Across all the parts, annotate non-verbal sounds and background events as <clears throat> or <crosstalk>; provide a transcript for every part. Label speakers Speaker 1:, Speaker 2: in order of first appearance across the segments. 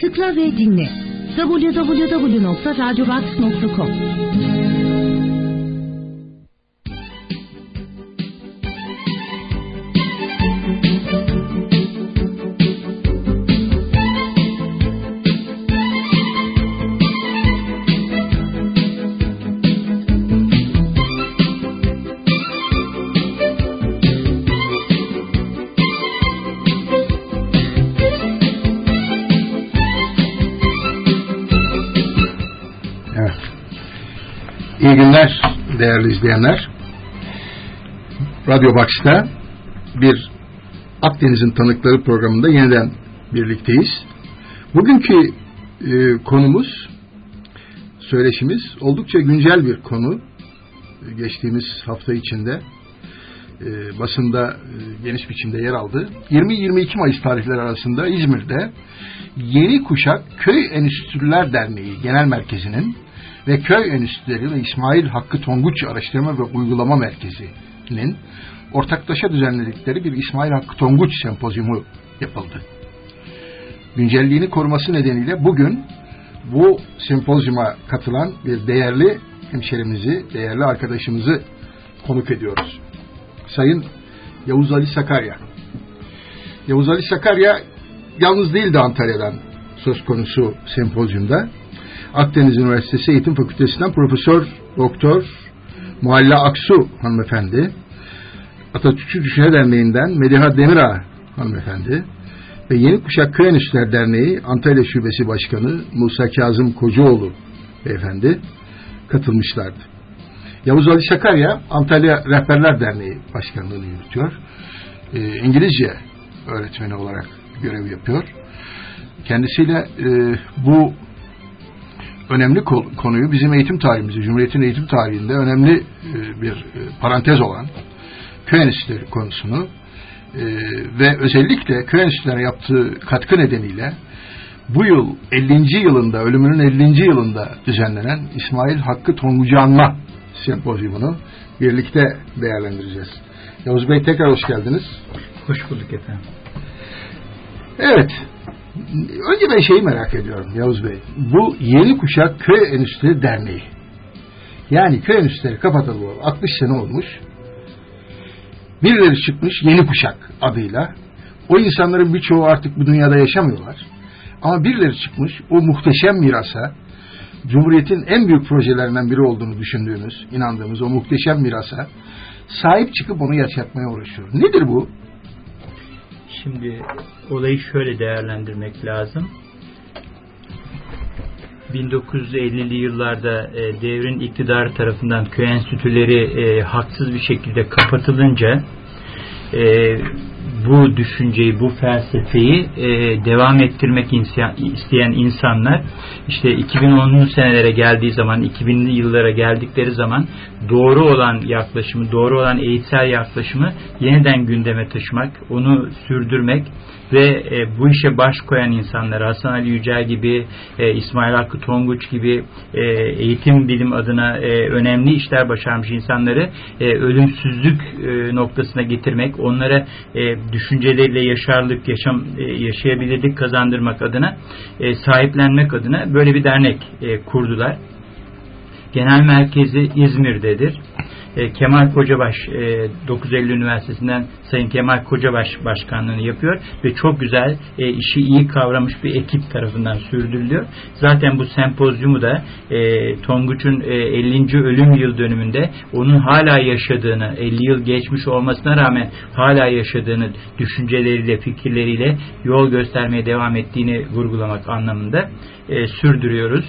Speaker 1: tıkla ve dinle. www.radiobox.com
Speaker 2: İyi günler değerli izleyenler. Radyo Box'ta bir Akdeniz'in Tanıkları programında yeniden birlikteyiz. Bugünkü e, konumuz, söyleşimiz oldukça güncel bir konu. Geçtiğimiz hafta içinde e, basında e, geniş biçimde yer aldı. 20-22 Mayıs tarihleri arasında İzmir'de Yeni Kuşak Köy Enstitüler Derneği Genel Merkezi'nin ve Köy Enstitüleri ve İsmail Hakkı Tonguç Araştırma ve Uygulama Merkezi'nin ortaklaşa düzenledikleri bir İsmail Hakkı Tonguç sempozyumu yapıldı. Güncelliğini koruması nedeniyle bugün bu sempozyuma katılan bir değerli hemşerimizi, değerli arkadaşımızı konuk ediyoruz. Sayın Yavuz Ali Sakarya. Yavuz Ali Sakarya yalnız değildi Antalya'dan söz konusu sempozyumda. Akdeniz Üniversitesi Eğitim Fakültesinden Profesör Doktor Mualla Aksu hanımefendi, Atatürkçü Düşünce Derneği'nden Mediha Demirağ hanımefendi ve Yeni Kuşak Kıyanüsler Derneği Antalya Şubesi Başkanı Musa Kazım Kocaoğlu beyefendi katılmışlardı. Yavuz Ali Sakarya Antalya Rehberler Derneği Başkanlığı'nı yürütüyor. E, İngilizce öğretmeni olarak görev yapıyor. Kendisiyle e, bu önemli konuyu bizim eğitim tarihimizde, Cumhuriyet'in eğitim tarihinde önemli e, bir e, parantez olan köy enstitüleri konusunu e, ve özellikle köy enstitülerine yaptığı katkı nedeniyle bu yıl 50. yılında, ölümünün 50. yılında düzenlenen İsmail Hakkı Tongucu Anma sempozyumunu birlikte değerlendireceğiz. Yavuz Bey tekrar hoş geldiniz.
Speaker 3: Hoş bulduk efendim.
Speaker 2: Evet, Önce ben şeyi merak ediyorum Yavuz Bey. Bu Yeni Kuşak Köy Enstitüleri Derneği. Yani köy enstitüleri kapatılı 60 sene olmuş. Birileri çıkmış Yeni Kuşak adıyla. O insanların birçoğu artık bu dünyada yaşamıyorlar. Ama birileri çıkmış o muhteşem mirasa, Cumhuriyet'in en büyük projelerinden biri olduğunu düşündüğümüz, inandığımız o muhteşem mirasa sahip çıkıp onu yaşatmaya uğraşıyor. Nedir bu?
Speaker 3: Şimdi olayı şöyle değerlendirmek lazım. 1950'li yıllarda e, devrin iktidarı tarafından köy enstitüleri e, haksız bir şekilde kapatılınca e, bu düşünceyi, bu felsefeyi e, devam ettirmek isteyen insanlar işte 2010'lu senelere geldiği zaman, 2000'li yıllara geldikleri zaman doğru olan yaklaşımı, doğru olan eğitsel yaklaşımı yeniden gündeme taşımak, onu sürdürmek ve e, bu işe baş koyan insanlar Hasan Ali Yücel gibi e, İsmail Hakkı Tonguç gibi e, eğitim bilim adına e, önemli işler başarmış insanları e, ölümsüzlük e, noktasına getirmek onlara e, düşünceleriyle yaşarlık yaşam e, yaşayabilirlik kazandırmak adına e, sahiplenmek adına böyle bir dernek e, kurdular. Genel merkezi İzmir'dedir e, Kemal Kocabaş e, 9 Eylül Üniversitesi'nden Sayın Kemal Kocabaş başkanlığını yapıyor ve çok güzel e, işi iyi kavramış bir ekip tarafından sürdürülüyor. Zaten bu sempozyumu da e, Tonguç'un e, 50. ölüm yıl dönümünde onun hala yaşadığını 50 yıl geçmiş olmasına rağmen hala yaşadığını düşünceleriyle fikirleriyle yol göstermeye devam ettiğini vurgulamak anlamında sürdürüyoruz.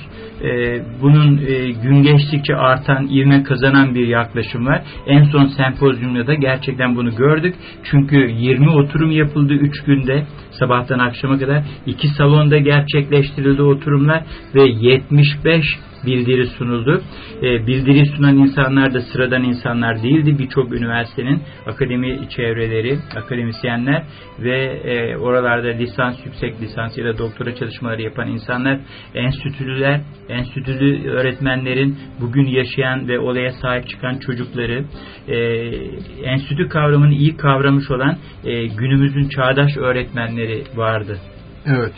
Speaker 3: Bunun gün geçtikçe artan, ivme kazanan bir yaklaşım var. En son sempozyumda da gerçekten bunu gördük. Çünkü 20 oturum yapıldı 3 günde sabahtan akşama kadar. iki salonda gerçekleştirildi oturumlar ve 75 bildiri sunuldu. E, bildiri sunan insanlar da sıradan insanlar değildi. Birçok üniversitenin akademi çevreleri, akademisyenler ve e, oralarda lisans, yüksek lisans ya da doktora çalışmaları yapan insanlar, enstitülüler, enstitülü öğretmenlerin bugün yaşayan ve olaya sahip çıkan çocukları, e, enstitü kavramını iyi kavramış olan e, günümüzün çağdaş öğretmenleri vardı.
Speaker 2: Evet.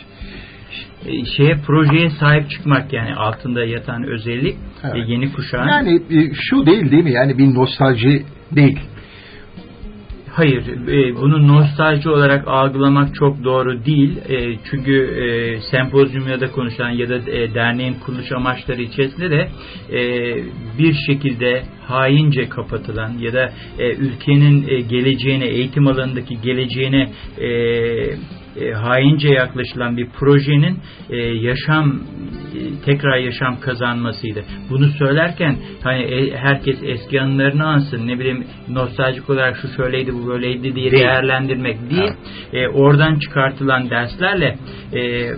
Speaker 3: e, şeye projeye sahip çıkmak yani altında yatan özellik
Speaker 2: Evet.
Speaker 3: e, yeni kuşağın.
Speaker 2: Yani e, şu değil değil mi? Yani bir nostalji değil.
Speaker 3: Hayır, e, bunu nostalji olarak algılamak çok doğru değil. E, çünkü e, sempozyumda da konuşulan ya da e, derneğin kuruluş amaçları içerisinde de e, bir şekilde haince kapatılan ya da e, ülkenin e, geleceğine, eğitim alanındaki geleceğine e, e, haince yaklaşılan bir projenin e, yaşam e, tekrar yaşam kazanmasıydı. Bunu söylerken hani e, herkes eski anılarını ansın ne bileyim nostaljik olarak şu şöyleydi bu böyleydi diye
Speaker 2: Değil.
Speaker 3: değerlendirmek değil. E, oradan çıkartılan derslerle e,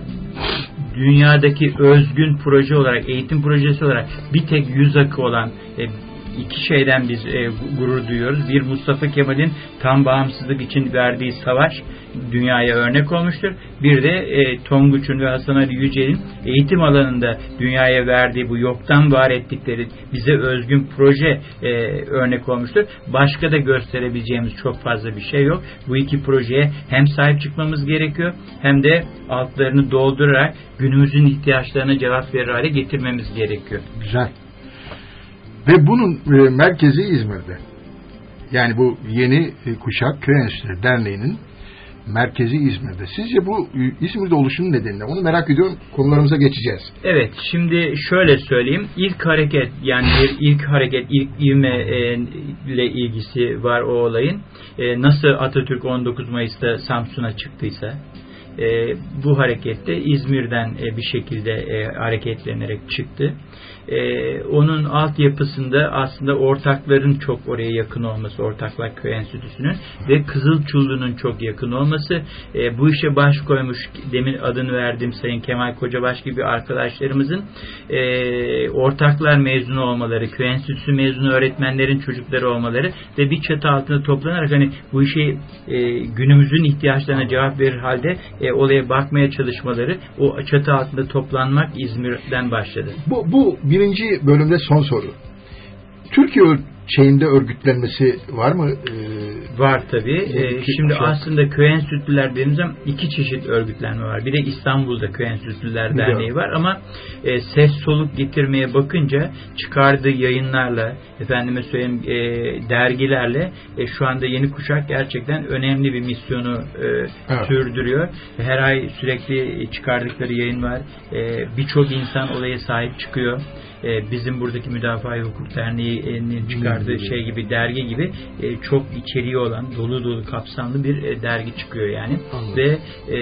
Speaker 3: dünyadaki özgün proje olarak eğitim projesi olarak bir tek yüz akı olan e, iki şeyden biz e, gurur duyuyoruz. Bir Mustafa Kemal'in tam bağımsızlık için verdiği savaş dünyaya örnek olmuştur. Bir de e, Tonguç'un ve Hasan Ali Yücel'in eğitim alanında dünyaya verdiği bu yoktan var ettikleri bize özgün proje e, örnek olmuştur. Başka da gösterebileceğimiz çok fazla bir şey yok. Bu iki projeye hem sahip çıkmamız gerekiyor hem de altlarını doldurarak günümüzün ihtiyaçlarına cevap verir hale getirmemiz gerekiyor.
Speaker 2: Güzel. Ve bunun e, merkezi İzmir'de. Yani bu yeni e, kuşak köy enstitüleri derneğinin merkezi İzmir'de. Sizce bu e, İzmir'de oluşunun nedeni ne? Onu merak ediyorum. Konularımıza geçeceğiz.
Speaker 3: Evet, şimdi şöyle söyleyeyim. İlk hareket yani bir ilk hareket, ilk ivme e, ile ilgisi var o olayın. E, nasıl Atatürk 19 Mayıs'ta Samsun'a çıktıysa e, bu harekette İzmir'den e, bir şekilde e, hareketlenerek çıktı. E, onun altyapısında aslında ortakların çok oraya yakın olması, Ortaklar Köy Enstitüsü'nün ve Kızılçullu'nun çok yakın olması, e, bu işe baş koymuş, demin adını verdiğim Sayın Kemal Kocabaş gibi arkadaşlarımızın e, ortaklar mezunu olmaları, köy enstitüsü mezunu öğretmenlerin çocukları olmaları ve bir çatı altında toplanarak hani bu işi e, günümüzün ihtiyaçlarına cevap verir halde e, olaya bakmaya çalışmaları, o çatı altında toplanmak İzmir'den başladı.
Speaker 2: Bu, bu birinci bölümde son soru. Türkiye şeyinde örgütlenmesi var mı? Ee,
Speaker 3: Var tabii.
Speaker 2: Bu
Speaker 3: Ee, şimdi
Speaker 2: kuşak.
Speaker 3: aslında köy enstitüler dediğimiz zaman iki çeşit örgütlenme var. Bir de İstanbul'da köy enstitüler derneği var ama e, ses soluk getirmeye bakınca çıkardığı yayınlarla efendime söyleyeyim e, dergilerle e, şu anda yeni kuşak gerçekten önemli bir misyonu e,
Speaker 2: Evet.
Speaker 3: sürdürüyor. Her ay sürekli çıkardıkları yayın var. E, Birçok insan olaya sahip çıkıyor. E, bizim buradaki Müdafaa Hukuk Derneği'nin çıkardığı
Speaker 2: Hmm.
Speaker 3: şey gibi dergi gibi e, çok içeriği olan dolu dolu kapsamlı bir e, dergi çıkıyor yani
Speaker 2: Anladım.
Speaker 3: ve e,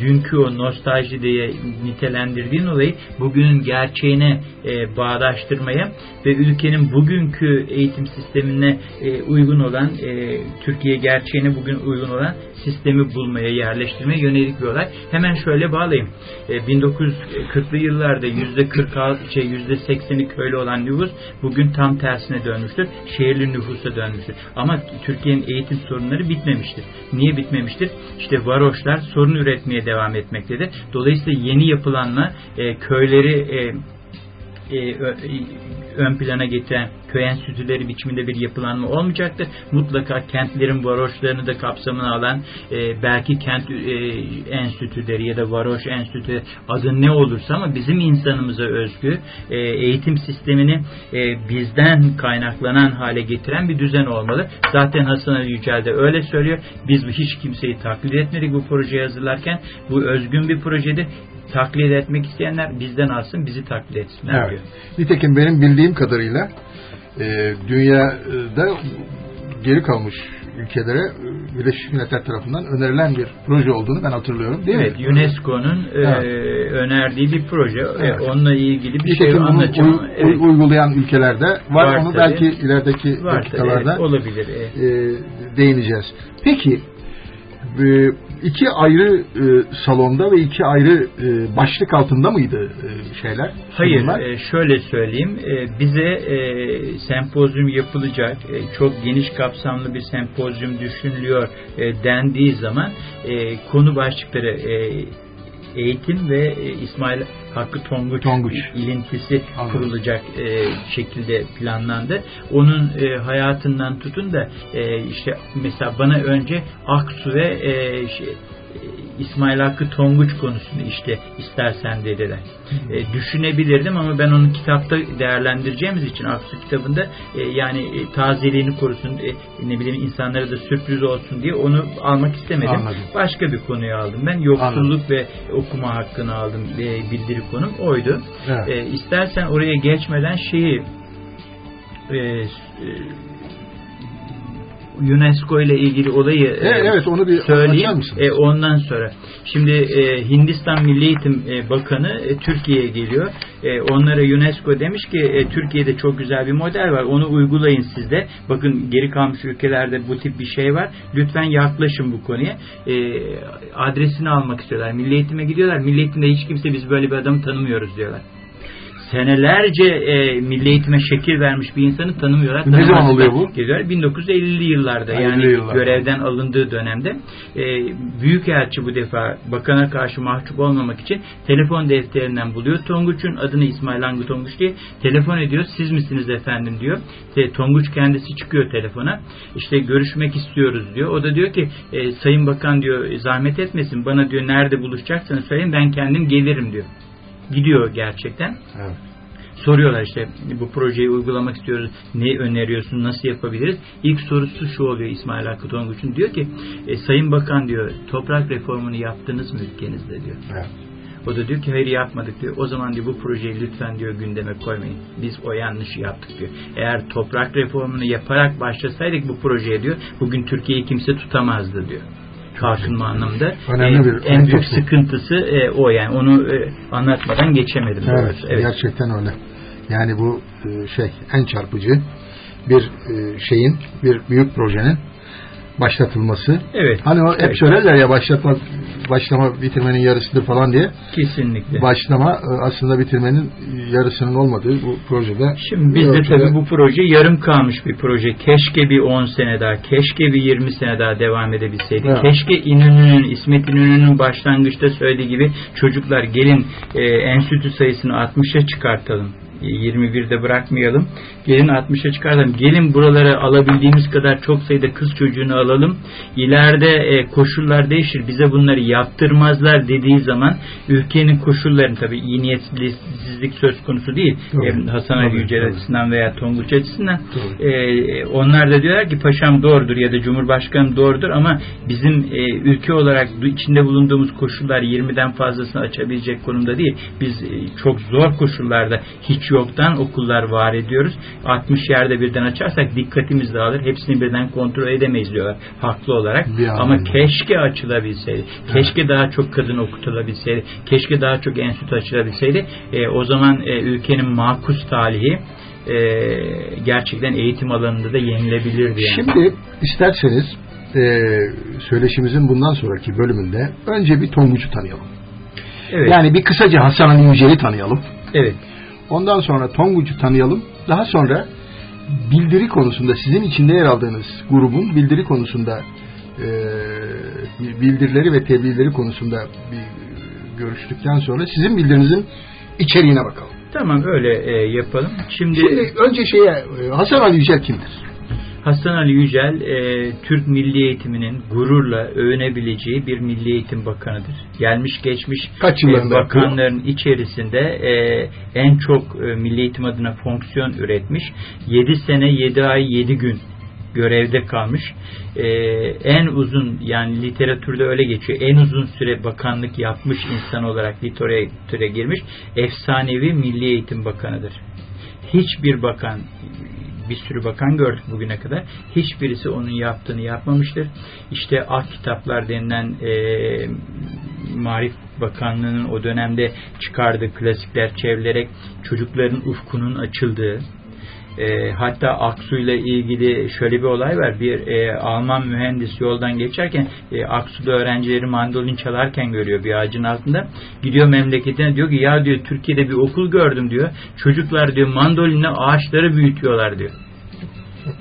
Speaker 3: dünkü o nostalji diye nitelendirdiğin olayı bugünün gerçeğine e, bağdaştırmaya ve ülkenin bugünkü eğitim sistemine e, uygun olan e, Türkiye gerçeğine bugün uygun olan sistemi bulmaya yerleştirmeye yönelik bir olay. Hemen şöyle bağlayayım. E, 1940'lı yıllarda %46 şey %80'i köylü olan nüfus bugün tam tersine dönmüştür. Şehirli nüfusa dönmüştür. Ama Türkiye'nin eğitim sorunları bitmemiştir. Niye bitmemiştir? İşte varoşlar sorun üretmeye devam etmektedir. Dolayısıyla yeni yapılanma e, köyleri e, e, ö- ön plana getiren köy enstitüleri biçiminde bir yapılanma olmayacaktır. Mutlaka kentlerin varoşlarını da kapsamına alan e, belki kent e, enstitüleri ya da varoş enstitüleri adı ne olursa ama bizim insanımıza özgü e, eğitim sistemini e, bizden kaynaklanan hale getiren bir düzen olmalı. Zaten Hasan Ali Yücel de öyle söylüyor. Biz hiç kimseyi taklit etmedik bu projeyi hazırlarken. Bu özgün bir projedir taklit etmek isteyenler bizden alsın bizi taklit etsinler
Speaker 2: Evet.
Speaker 3: diyor.
Speaker 2: Nitekim benim bildiğim kadarıyla e, dünyada geri kalmış ülkelere Birleşmiş Milletler tarafından önerilen bir proje olduğunu ben hatırlıyorum. Değil
Speaker 3: Evet,
Speaker 2: mi?
Speaker 3: UNESCO'nun e,
Speaker 2: Evet.
Speaker 3: önerdiği bir proje. E,
Speaker 2: Evet.
Speaker 3: onunla ilgili bir şey
Speaker 2: Nitekim bunu
Speaker 3: anlatacağım.
Speaker 2: uy-
Speaker 3: evet,
Speaker 2: uy- uygulayan ülkelerde var.
Speaker 3: Var
Speaker 2: Onu
Speaker 3: tabii.
Speaker 2: belki ilerideki
Speaker 3: var
Speaker 2: dakikalarda
Speaker 3: evet, olabilir. evet.
Speaker 2: e, değineceğiz. Peki e, iki ayrı e, salonda ve iki ayrı e, başlık altında mıydı e, şeyler?
Speaker 3: Hayır, e, şöyle söyleyeyim. E, bize e, sempozyum yapılacak, e, çok geniş kapsamlı bir sempozyum düşünülüyor e, dendiği zaman e, konu başlıkları e, eğitim ve e, İsmail Hakkı Tonguç,
Speaker 2: Tonguç.
Speaker 3: ilintisi
Speaker 2: Anladım.
Speaker 3: kurulacak e, şekilde planlandı. Onun e, hayatından tutun da e, işte mesela bana önce Aksu ve e, şey, İsmail Hakkı Tonguç konusunu işte istersen dediler. E, düşünebilirdim ama ben onu kitapta değerlendireceğimiz için Aksu kitabında e, yani e, tazeliğini korusun e, ne bileyim insanlara da sürpriz olsun diye onu almak istemedim.
Speaker 2: Anladım.
Speaker 3: Başka bir konuyu aldım ben. Yoksulluk ve okuma hakkını aldım. E, bildiri konum oydu.
Speaker 2: Evet.
Speaker 3: E, istersen oraya geçmeden şeyi e, e, UNESCO ile ilgili olayı e,
Speaker 2: E, evet, onu bir
Speaker 3: söyleyeyim. E, ondan sonra. Şimdi e, Hindistan Milli Eğitim e, Bakanı e, Türkiye'ye geliyor. E, onlara UNESCO demiş ki e, Türkiye'de çok güzel bir model var. Onu uygulayın siz de. Bakın geri kalmış ülkelerde bu tip bir şey var. Lütfen yaklaşın bu konuya. E, adresini almak istiyorlar. Milli Eğitim'e gidiyorlar. Milli Eğitim'de hiç kimse biz böyle bir adamı tanımıyoruz diyorlar senelerce e, milli eğitime şekil vermiş bir insanı tanımıyorlar.
Speaker 2: Ne zaman oluyor bu?
Speaker 3: Geliyor 1950'li yıllarda
Speaker 2: 50'li
Speaker 3: yani
Speaker 2: yıllarda.
Speaker 3: görevden alındığı dönemde e, Büyükelçi bu defa bakana karşı mahcup olmamak için telefon defterinden buluyor. Tonguç'un adını İsmail Hakkı Tonguç diye telefon ediyor. Siz misiniz efendim diyor. Te, Tonguç kendisi çıkıyor telefona. İşte görüşmek istiyoruz diyor. O da diyor ki e, Sayın Bakan diyor zahmet etmesin bana diyor nerede buluşacaksanız söyleyin ben kendim gelirim diyor. Gidiyor gerçekten
Speaker 2: Evet.
Speaker 3: soruyorlar işte bu projeyi uygulamak istiyoruz. Ne öneriyorsun? Nasıl yapabiliriz? İlk sorusu şu oluyor İsmail Hakkı Tonguç'un. Diyor ki e, Sayın Bakan diyor toprak reformunu yaptınız mı ülkenizde diyor.
Speaker 2: Evet.
Speaker 3: O da diyor ki hayır yapmadık diyor. O zaman diyor bu projeyi lütfen diyor gündeme koymayın. Biz o yanlışı yaptık diyor. Eğer toprak reformunu yaparak başlasaydık bu projeye diyor bugün Türkiye'yi kimse tutamazdı diyor. Kalkınma anlamında.
Speaker 2: Önemli
Speaker 3: E,
Speaker 2: bir-
Speaker 3: en büyük
Speaker 2: bu.
Speaker 3: sıkıntısı e, o yani. Onu e, anlatmadan geçemedim.
Speaker 2: Evet,
Speaker 3: doğrusu. Evet.
Speaker 2: gerçekten öyle. Yani bu e, şey en çarpıcı bir e, şeyin, bir büyük projenin başlatılması.
Speaker 3: Evet.
Speaker 2: Hani hep
Speaker 3: Evet.
Speaker 2: söylerler ya başlatma başlama bitirmenin yarısıdır falan diye.
Speaker 3: Kesinlikle.
Speaker 2: Başlama e, aslında bitirmenin yarısının olmadığı bu projede.
Speaker 3: Şimdi bizde tabii bu proje yarım kalmış bir proje. Keşke bir 10 sene daha, keşke bir 20 sene daha devam edebilseydi.
Speaker 2: Evet.
Speaker 3: Keşke İnönü'nün, İsmet İnönü'nün başlangıçta söylediği gibi çocuklar gelin e, enstitü sayısını 60'a çıkartalım. E, 21'de bırakmayalım. Gelin 60'a çıkartalım. Gelin buralara alabildiğimiz kadar çok sayıda kız çocuğunu alalım. İleride e, koşullar değişir. Bize bunları yaptırmazlar dediği zaman ülkenin koşullarını tabii iyi niyetsizlik söz konusu değil. E, Hasan Ali Yücel açısından veya Tonguç açısından e, onlar da diyorlar ki paşam doğrudur ya da Cumhurbaşkanı doğrudur ama bizim e, ülke olarak içinde bulunduğumuz koşullar 20'den fazlasını açabilecek konumda değil. Biz e, çok zor koşullarda hiç yoktan okullar var ediyoruz. 60 yerde birden açarsak dikkatimiz dağılır. Hepsini birden kontrol edemeyiz diyorlar. Haklı olarak. Ama keşke açılabilseydi. Keşke daha çok kadın okutulabilseydi. Keşke daha çok enstitü açılabilseydi. E, o zaman e, ülkenin makus talihi e, gerçekten eğitim alanında da yenilebilirdi. Yani.
Speaker 2: Şimdi isterseniz e, söyleşimizin bundan sonraki bölümünde önce bir Tonguç'u tanıyalım.
Speaker 3: evet,
Speaker 2: Yani bir kısaca Hasan Ali Yücel'i tanıyalım.
Speaker 3: evet,
Speaker 2: Ondan sonra Tonguç'u tanıyalım. Daha sonra bildiri konusunda sizin içinde yer aldığınız grubun bildiri konusunda e, bildirileri ve tebliğleri konusunda bir görüştükten sonra sizin bildirinizin içeriğine bakalım.
Speaker 3: tamam öyle e, yapalım. Şimdi,
Speaker 2: Şimdi önce şeye e, Hasan Ali Yücel kimdir?
Speaker 3: Hasan Ali Yücel e, Türk milli eğitiminin gururla övünebileceği bir milli eğitim bakanıdır. Gelmiş geçmiş
Speaker 2: Kaç
Speaker 3: e, bakanların içerisinde e, en çok e, milli eğitim adına fonksiyon üretmiş. 7 sene 7 ay 7 gün görevde kalmış. E, en uzun yani literatürde öyle geçiyor. En uzun süre bakanlık yapmış insan olarak literatüre girmiş. Efsanevi Milli Eğitim Bakanıdır. Hiçbir bakan bir sürü bakan gördük bugüne kadar. Hiçbirisi onun yaptığını yapmamıştır. İşte Ak Kitaplar denilen e, Marif Bakanlığı'nın o dönemde çıkardığı klasikler çevrilerek çocukların ufkunun açıldığı e, hatta Aksu'yla ilgili şöyle bir olay var. Bir e, Alman mühendis yoldan geçerken e, Aksu'da öğrencileri mandolin çalarken görüyor bir ağacın altında. Gidiyor memleketine diyor ki ya diyor Türkiye'de bir okul gördüm diyor. Çocuklar diyor mandolinle ağaçları büyütüyorlar diyor.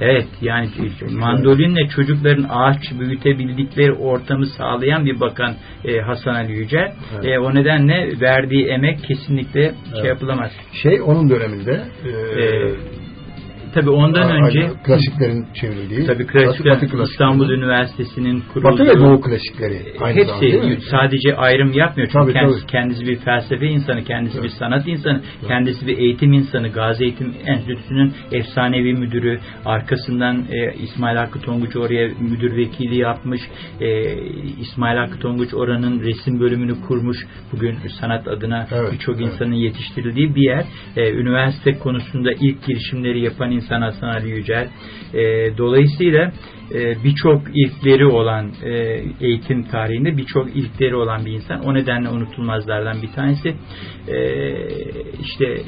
Speaker 3: Evet yani mandolinle çocukların ağaç büyütebildikleri ortamı sağlayan bir bakan e, Hasan Ali Yücel. Evet. E, o nedenle verdiği emek kesinlikle şey evet. şey yapılamaz.
Speaker 2: Şey onun döneminde e, e,
Speaker 3: tabi ondan
Speaker 2: Aynen,
Speaker 3: önce
Speaker 2: klasiklerin çevrildiği.
Speaker 3: Tabi klasikler Batı, İstanbul Üniversitesi'nin kurulduğu.
Speaker 2: Batı ve Doğu klasikleri.
Speaker 3: Aynı hepsi sadece ayrım yapmıyor. Çünkü tabii, kendisi, tabii. kendisi bir felsefe insanı, kendisi evet. bir sanat insanı, evet. kendisi bir eğitim insanı. Gazi Eğitim Enstitüsü'nün efsanevi müdürü. Arkasından e, İsmail Hakkı Tonguç oraya müdür vekili yapmış. E, İsmail Hakkı Tonguç oranın resim bölümünü kurmuş. Bugün sanat adına evet, birçok evet. insanın yetiştirildiği bir yer. E, üniversite konusunda ilk girişimleri yapan insan insan Hasan Ali Yücel. E, dolayısıyla e, birçok ilkleri olan e, eğitim tarihinde birçok ilkleri olan bir insan. O nedenle unutulmazlardan bir tanesi. E, işte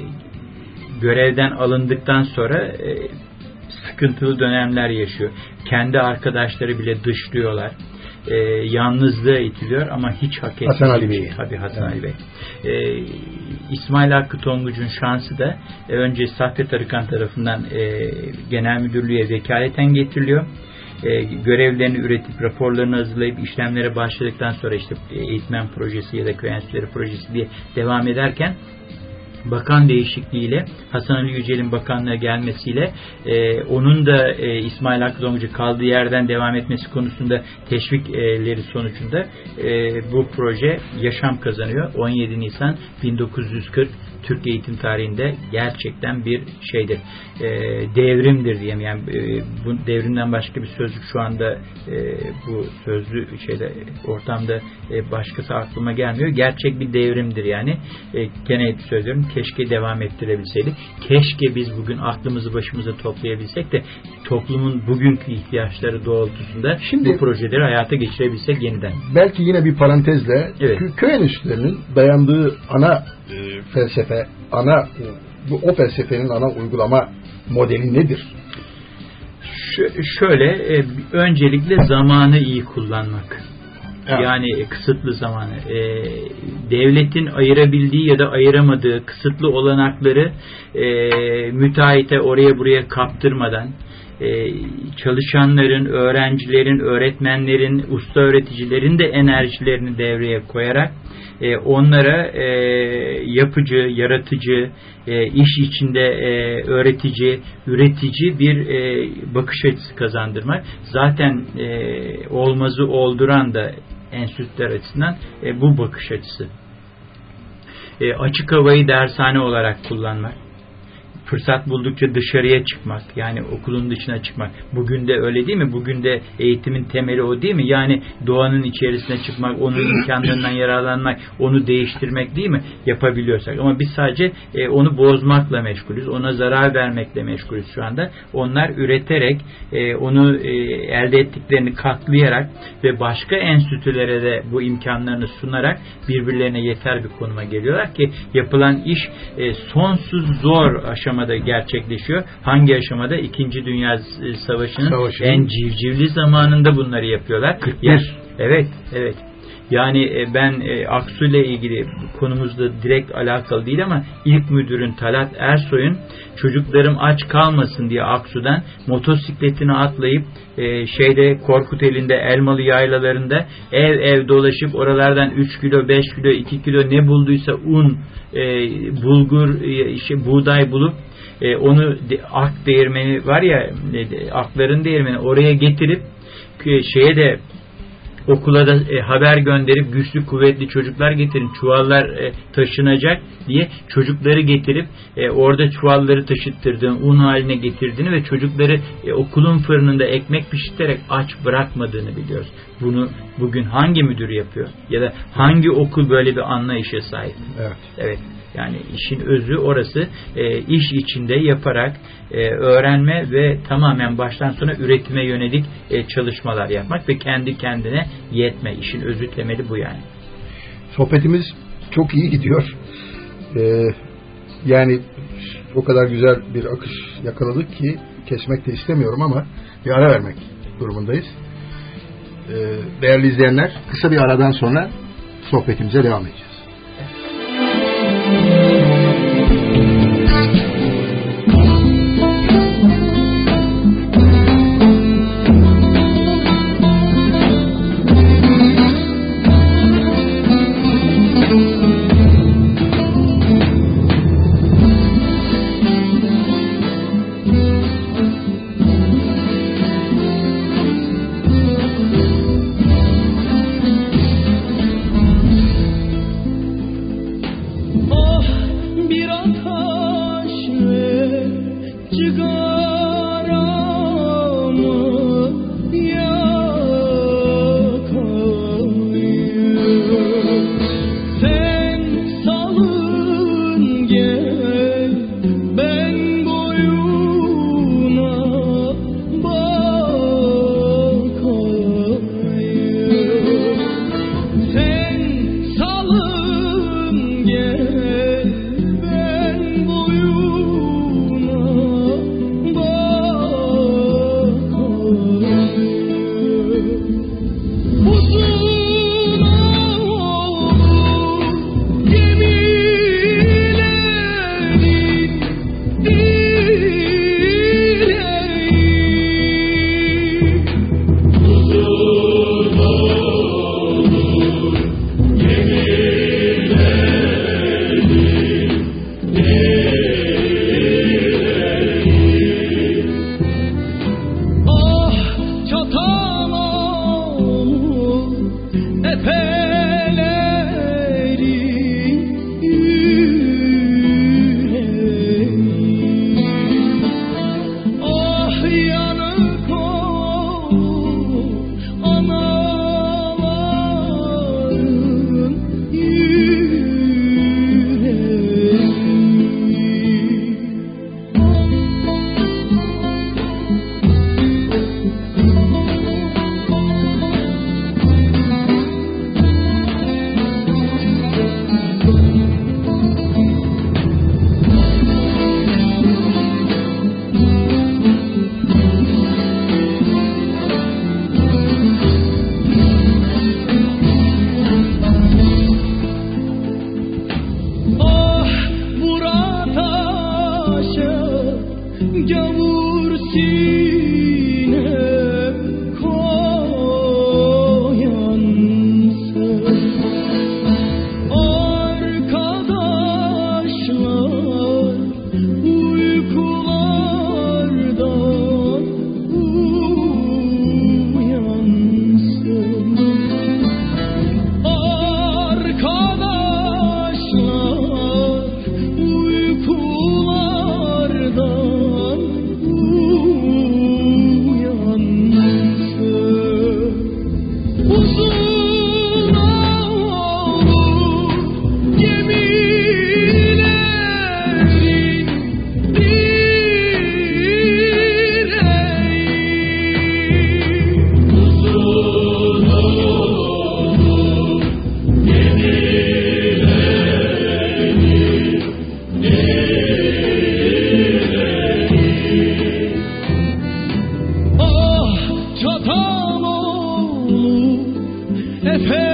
Speaker 3: görevden alındıktan sonra e, sıkıntılı dönemler yaşıyor. Kendi arkadaşları bile dışlıyorlar e, yalnızlığa itiliyor ama hiç hak etmiyor.
Speaker 2: Hasan Ali Bey.
Speaker 3: Tabii Hasan evet. Ali Bey. E, İsmail Hakkı Tonguç'un şansı da e, önce Sahte Tarıkan tarafından e, genel müdürlüğe vekaleten getiriliyor. E, görevlerini üretip raporlarını hazırlayıp işlemlere başladıktan sonra işte eğitmen projesi ya da köy enstitüleri projesi diye devam ederken bakan değişikliğiyle Hasan Ali Yücel'in bakanlığa gelmesiyle e, onun da e, İsmail Hakkı Dongucu kaldığı yerden devam etmesi konusunda teşvikleri sonucunda e, bu proje yaşam kazanıyor. 17 Nisan 1940 Türk eğitim tarihinde gerçekten bir şeydir. E, devrimdir diyeyim. Yani e, bu devrimden başka bir sözcük şu anda e, bu sözlü şeyde ortamda e, başkası aklıma gelmiyor. Gerçek bir devrimdir yani. E, gene hep söylüyorum. Keşke devam ettirebilseydik. Keşke biz bugün aklımızı başımıza toplayabilsek de toplumun bugünkü ihtiyaçları doğrultusunda Şimdi, bu projeleri hayata geçirebilsek yeniden.
Speaker 2: Belki yine bir parantezle evet. köy enstitülerinin dayandığı ana e, felsefe, ana bu o felsefenin ana uygulama modeli nedir?
Speaker 3: Ş şöyle, e, öncelikle zamanı iyi kullanmak. Evet. Yani kısıtlı zamanı. E, devletin ayırabildiği ya da ayıramadığı kısıtlı olanakları e, müteahhite oraya buraya kaptırmadan, e, çalışanların, öğrencilerin, öğretmenlerin, usta öğreticilerin de enerjilerini devreye koyarak e, onlara e, yapıcı, yaratıcı, e, iş içinde e, öğretici, üretici bir e, bakış açısı kazandırmak. Zaten e, olmazı olduran da enstitüler açısından e, bu bakış açısı. E, açık havayı dershane olarak kullanmak fırsat buldukça dışarıya çıkmak yani okulun dışına çıkmak. Bugün de öyle değil mi? Bugün de eğitimin temeli o değil mi? Yani doğanın içerisine çıkmak, onun imkanlarından yararlanmak, onu değiştirmek değil mi? Yapabiliyorsak. Ama biz sadece e, onu bozmakla meşgulüz. Ona zarar vermekle meşgulüz şu anda. Onlar üreterek e, onu e, elde ettiklerini katlayarak ve başka enstitülere de bu imkanlarını sunarak birbirlerine yeter bir konuma geliyorlar ki yapılan iş e, sonsuz zor aşama aşamada gerçekleşiyor. Hangi aşamada? İkinci Dünya Savaşı'nın Savaşı'nın en civcivli zamanında bunları yapıyorlar.
Speaker 2: 41.
Speaker 3: evet, evet. Yani e, ben e, Aksu ile ilgili konumuzda direkt alakalı değil ama ilk müdürün Talat Ersoy'un çocuklarım aç kalmasın diye Aksu'dan motosikletini atlayıp e, şeyde Korkut elinde Elmalı yaylalarında ev ev dolaşıp oralardan 3 kilo 5 kilo 2 kilo ne bulduysa un bulgur işte buğday bulup onu ak değirmeni var ya akların değirmeni oraya getirip şeye de okula da e, haber gönderip güçlü kuvvetli çocuklar getirin çuvallar e, taşınacak diye çocukları getirip e, orada çuvalları taşıttırdığını un haline getirdiğini ve çocukları e, okulun fırınında ekmek pişirterek aç bırakmadığını biliyoruz. Bunu bugün hangi müdür yapıyor? Ya da hangi okul böyle bir anlayışa sahip?
Speaker 2: Evet.
Speaker 3: Evet. Yani işin özü orası e, iş içinde yaparak e, öğrenme ve tamamen baştan sona üretime yönelik e, çalışmalar yapmak ve kendi kendine yetme. işin özü temeli bu yani.
Speaker 2: Sohbetimiz çok iyi gidiyor. Ee, yani o kadar güzel bir akış yakaladık ki kesmek de istemiyorum ama bir ara vermek durumundayız. Ee, değerli izleyenler kısa bir aradan sonra sohbetimize devam edeceğiz.
Speaker 1: Şimdi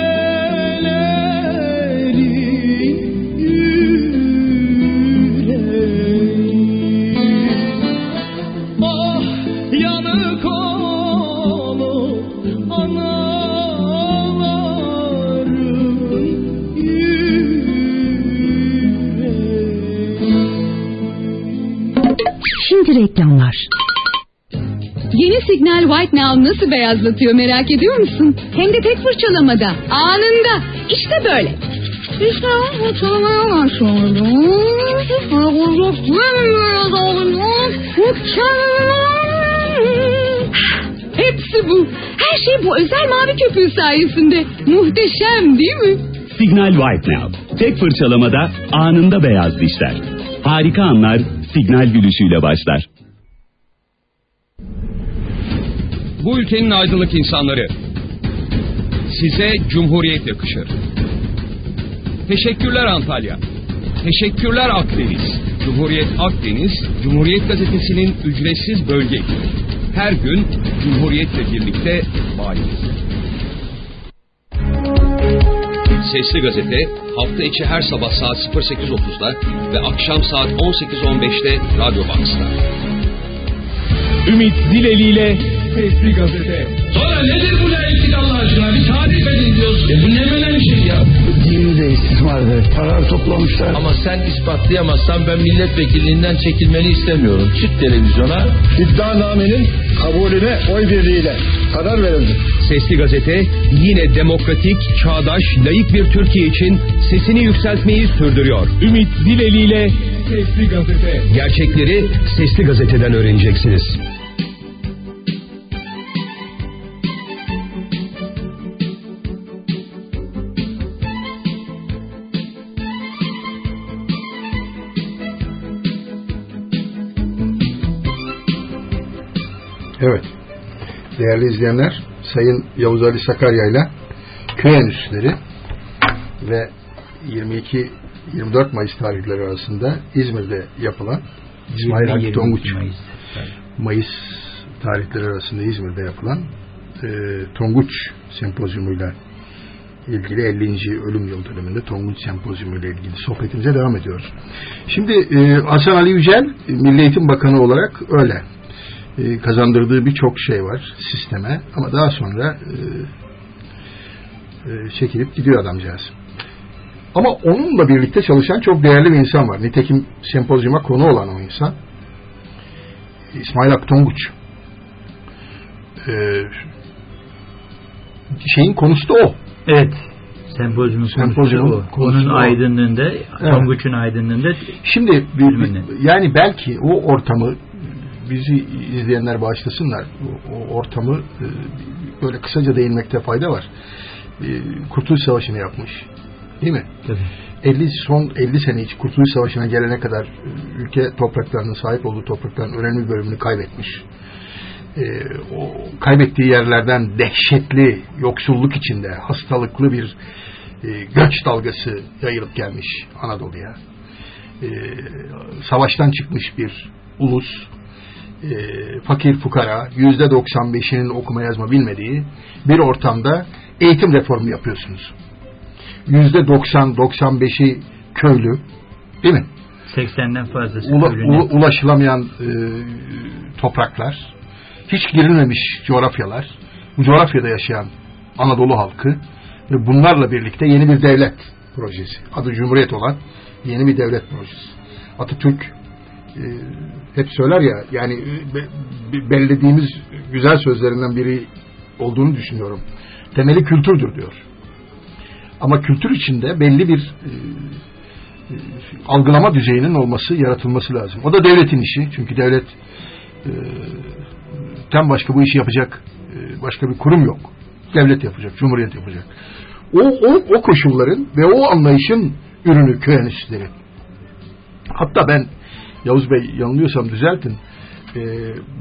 Speaker 4: Now nasıl beyazlatıyor merak ediyor musun? Hem de tek fırçalamada, anında. İşte böyle. İşte fırçalamaya başladım. Hepsi bu. Her şey bu özel mavi köpüğü sayesinde. Muhteşem değil mi?
Speaker 5: Signal White Now. Tek fırçalamada anında beyaz dişler. Harika anlar signal gülüşüyle başlar.
Speaker 6: Bu ülkenin aydınlık insanları. Size Cumhuriyet yakışır. Teşekkürler Antalya. Teşekkürler Akdeniz. Cumhuriyet Akdeniz, Cumhuriyet Gazetesi'nin ücretsiz bölge. Her gün Cumhuriyet'le birlikte bayiliz. Sesli Gazete hafta içi her sabah saat 08.30'da ve akşam saat 18.15'te Radyo Box'ta.
Speaker 5: Ümit Zileli ile
Speaker 6: Sesli Gazete.
Speaker 7: Sonra nedir bu layıklık Allah aşkına? Bir tarif edin diyoruz. E bu ne böyle bir şey ya?
Speaker 8: Dinide istismardır. Karar toplamışlar.
Speaker 7: Ama sen ispatlayamazsan ben milletvekilliğinden çekilmeni istemiyorum. Çık televizyona.
Speaker 8: İddianamenin kabulüne oy birliğiyle karar verildi.
Speaker 6: Sesli Gazete yine demokratik, çağdaş, layık bir Türkiye için sesini yükseltmeyi sürdürüyor.
Speaker 5: Ümit Zileli ile
Speaker 6: Sesli Gazete. Gerçekleri Sesli Gazete'den öğreneceksiniz.
Speaker 2: Değerli izleyenler, Sayın Yavuz Ali Sakarya ile köy enstitüleri ve 22-24 Mayıs tarihleri arasında İzmir'de yapılan İsmail Hakkı
Speaker 3: 20
Speaker 2: Tonguç
Speaker 3: Mayıs.
Speaker 2: Mayıs tarihleri arasında İzmir'de yapılan e, Tonguç sempozyumuyla ilgili 50. ölüm yıl döneminde Tonguç sempozyumu ile ilgili sohbetimize devam ediyoruz. Şimdi e, Hasan Ali Yücel Milli Eğitim Bakanı olarak öyle e, kazandırdığı birçok şey var sisteme ama daha sonra e, e, çekilip gidiyor adamcağız. Ama onunla birlikte çalışan çok değerli bir insan var. Nitekim sempozyuma konu olan o insan İsmail Aktonguç. Ee, şeyin konusu da o.
Speaker 3: Evet. Sempozyumun
Speaker 2: Sempozyumun
Speaker 3: konusu
Speaker 2: konusu
Speaker 3: Onun
Speaker 2: o.
Speaker 3: aydınlığında, Tonguç'un aydınlığında
Speaker 2: Şimdi bir- yani belki o ortamı bizi izleyenler bağışlasınlar. O, o ortamı e, böyle kısaca değinmekte fayda var. E, Kurtuluş Savaşı'nı yapmış. Değil mi?
Speaker 3: Tabii.
Speaker 2: 50 son 50 sene hiç Kurtuluş Savaşı'na gelene kadar e, ülke topraklarının sahip olduğu toprakların önemli bir bölümünü kaybetmiş. E, o kaybettiği yerlerden dehşetli yoksulluk içinde hastalıklı bir e, göç dalgası yayılıp gelmiş Anadolu'ya. E, savaştan çıkmış bir ulus e, fakir fukara yüzde 95'inin okuma yazma bilmediği bir ortamda eğitim reformu yapıyorsunuz. Yüzde 90-95'i köylü değil mi?
Speaker 3: 80'den fazlası
Speaker 2: Ula- u- ulaşılamayan e, topraklar, hiç girilmemiş coğrafyalar, bu coğrafyada yaşayan Anadolu halkı ve bunlarla birlikte yeni bir devlet projesi. Adı Cumhuriyet olan yeni bir devlet projesi. Atatürk e, hep söyler ya yani be- be- bellediğimiz güzel sözlerinden biri olduğunu düşünüyorum. Temeli kültürdür diyor. Ama kültür içinde belli bir e, e, algılama düzeyinin olması, yaratılması lazım. O da devletin işi. Çünkü devlet e, ten başka bu işi yapacak e, başka bir kurum yok. Devlet yapacak, cumhuriyet yapacak. O, o, o koşulların ve o anlayışın ürünü köy enstitüleri. Hatta ben Yavuz Bey yanılıyorsam düzeltin. e,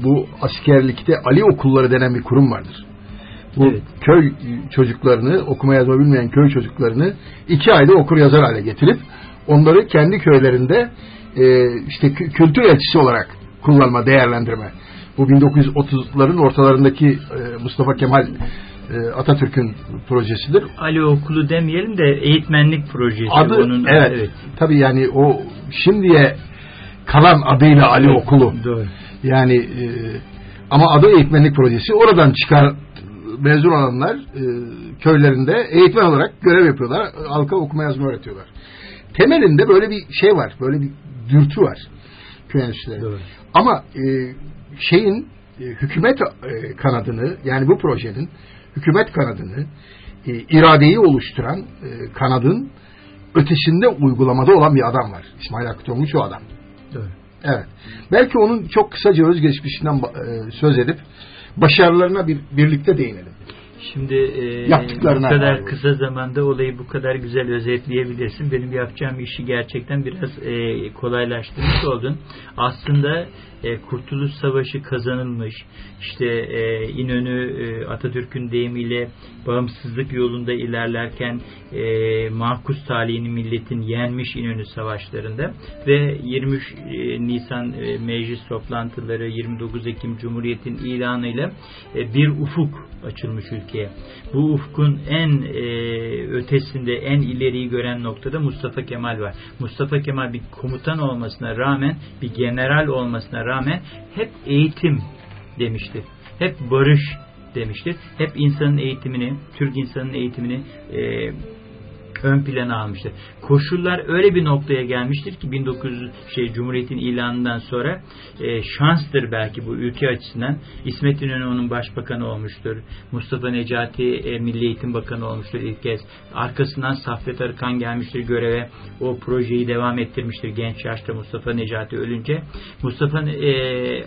Speaker 2: bu askerlikte Ali okulları denen bir kurum vardır. Bu
Speaker 3: Evet.
Speaker 2: köy çocuklarını, okuma yazma bilmeyen köy çocuklarını iki ayda okur yazar hale getirip onları kendi köylerinde e, işte kü- kültür elçisi olarak kullanma, değerlendirme. Bu 1930'ların ortalarındaki e, Mustafa Kemal e, Atatürk'ün projesidir.
Speaker 3: Ali Okulu demeyelim de eğitmenlik projesi.
Speaker 2: Adı
Speaker 3: onun,
Speaker 2: evet,
Speaker 3: evet.
Speaker 2: Tabii yani o şimdiye kalan adıyla Ali Okulu.
Speaker 3: Doğru.
Speaker 2: Yani e, ama adı eğitmenlik projesi. Oradan çıkar mezun olanlar e, köylerinde eğitmen olarak görev yapıyorlar. Halka okuma yazma öğretiyorlar. Temelinde böyle bir şey var. Böyle bir dürtü var köy enstitüleri. Ama e, şeyin e, hükümet e, kanadını yani bu projenin hükümet kanadını e, iradeyi oluşturan e, kanadın ötesinde uygulamada olan bir adam var. İsmail Hakkı Tonguç o adam.
Speaker 3: Doğru.
Speaker 2: Evet. Belki onun çok kısaca özgeçmişinden e, söz edip başarılarına bir birlikte değinelim.
Speaker 3: Şimdi e,
Speaker 2: Yaptıklarına
Speaker 3: bu kadar
Speaker 2: var.
Speaker 3: kısa zamanda olayı bu kadar güzel özetleyebilirsin. Benim yapacağım işi gerçekten biraz e, kolaylaştırmış oldun. Aslında e, Kurtuluş Savaşı kazanılmış. İşte e, İnönü e, Atatürk'ün deyimiyle bağımsızlık yolunda ilerlerken e, makus talihini milletin yenmiş İnönü savaşlarında ve 23 e, Nisan meclis toplantıları 29 Ekim Cumhuriyet'in ilanıyla bir ufuk açılmış ülkeye. Bu ufkun en ötesinde en ileriyi gören noktada Mustafa Kemal var. Mustafa Kemal bir komutan olmasına rağmen bir general olmasına rağmen hep eğitim demiştir. Hep barış demiştir. Hep insanın eğitimini, Türk insanın eğitimini e, ön plana almıştır. Koşullar öyle bir noktaya gelmiştir ki 1900 şey Cumhuriyet'in ilanından sonra e, şanstır belki bu ülke açısından. İsmet İnönü onun başbakanı olmuştur. Mustafa Necati e, Milli Eğitim Bakanı olmuştur ilk kez. Arkasından Saffet Arıkan gelmiştir göreve. O projeyi devam ettirmiştir genç yaşta Mustafa Necati ölünce. Mustafa e,